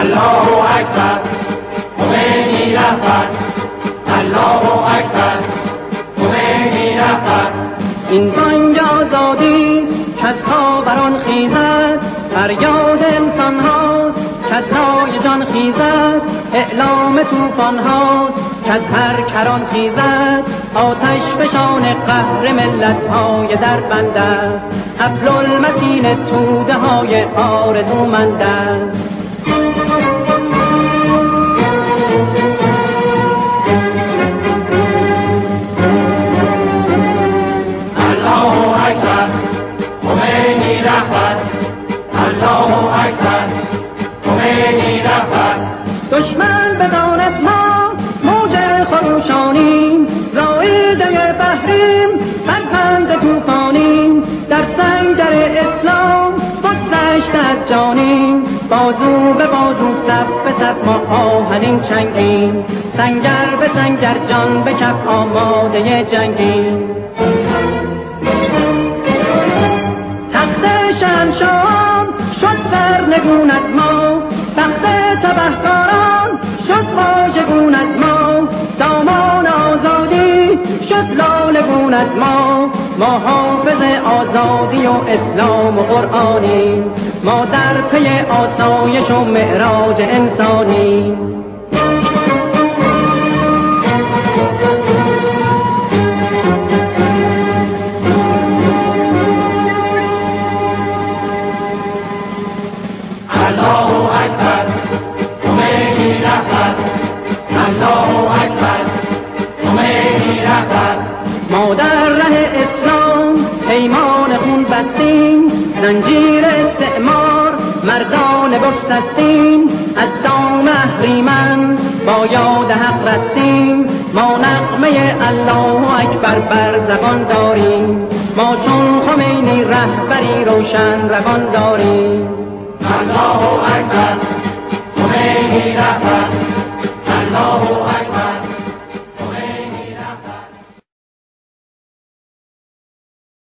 الله اکبر خمینی رهبر الله اکبر خمینی رهبر این بانگ آزادی از خاوران خیزد؟ فریاد انسان هاست. از رای جان خیزد. اعلام توفان هاست. از هر کران خیزد. آتش فشان قهر ملت های در بندد. حبل المتین توده های آرزومندند الله خمینی رهبر دشمن بداند ما موج خروشانیم زایده بحریم فرزند توفانیم در سنگر اسلام بگذشت از جانیم. بازو به بازو سب به سب ما آهنین چنگیم. سنگر به سنگر جان به کف آماده جنگیم. تخت شهنشاهان شد سرنگون از ما. شد لالگون از ما. ما حافظ آزادی و اسلام و قرآنی. ما در پی آسایش و معراج انسانی. الله اکبر خمینی رهبر الله اکبر ما در ره اسلام پیمان خون بستیم زنجیر استعمار مردان بکسستیم از دام اهریمن با یاد حق رستیم ما نقمه الله اکبر بر زبان داریم ما چون خمینی رهبری روشن روان داریم. الله اکبر خمینی رهبر